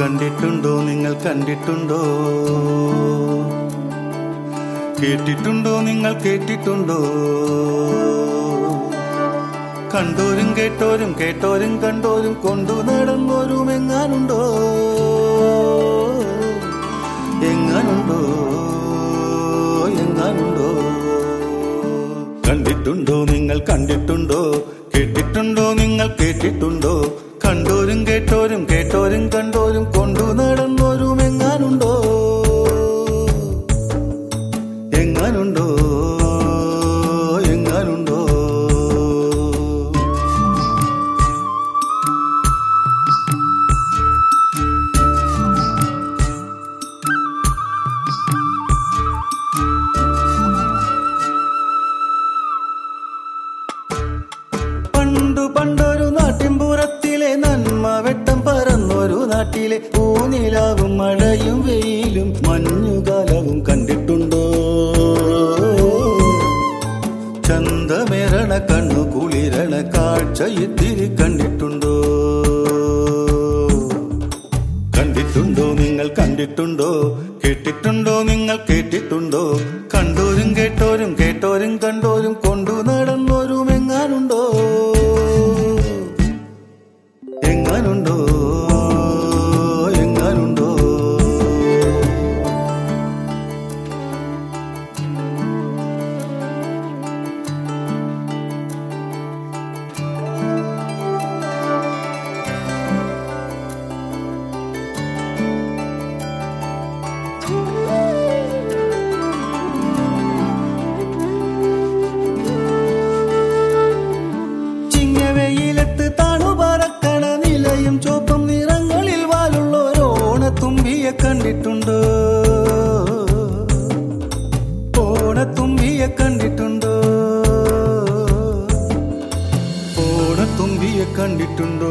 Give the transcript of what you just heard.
കണ്ടിട്ടുണ്ടോ? നിങ്ങൾ കണ്ടിട്ടുണ്ടോ? കേട്ടിട്ടുണ്ടോ? നിങ്ങൾ കേട്ടിട്ടുണ്ടോ? കണ്ടോരും കേട്ടോരും കേട്ടോരും കണ്ടോരും കൊണ്ടു നടന്നോരും എങ്ങാനുണ്ടോ എങ്ങാനുണ്ടോ? എങ്ങാനുണ്ടോ? കണ്ടിട്ടുണ്ടോ? നിങ്ങൾ കണ്ടിട്ടുണ്ടോ? കേട്ടിട്ടുണ്ടോ? നിങ്ങൾ കേട്ടിട്ടുണ്ടോ? കണ്ടോരും കേട്ടോരും കേട്ടോരും കണ്ടോരും കൊണ്ടു നടന്നോരും എങ്ങാനുണ്ടോ? എങ്ങാനുണ്ടോ? എങ്ങാനുണ്ടോ? പണ്ടു പണ്ടൊരു വെട്ടം നാട്ടിലെ പൂനിലാവും മഴയും വെയിലും മഞ്ഞുകാലവും കണ്ടിട്ടുണ്ടോ? ചന്തമേറണ കണ്ണു കുളിരണ കാഴ്ച ഇത്തിരി കണ്ടിട്ടുണ്ടോ? കണ്ടിട്ടുണ്ടോ നിങ്ങൾ കണ്ടിട്ടുണ്ടോ? കേട്ടിട്ടുണ്ടോ നിങ്ങൾ കേട്ടിട്ടുണ്ടോ? കണ്ടോരും കേട്ടോരും കേട്ടോരും കണ്ടോരും കൊണ്ടു നടന്നോരും എങ്ങാനുണ്ടോ ഓണത്തുമ്പിയെ കണ്ടിട്ടുണ്ടോ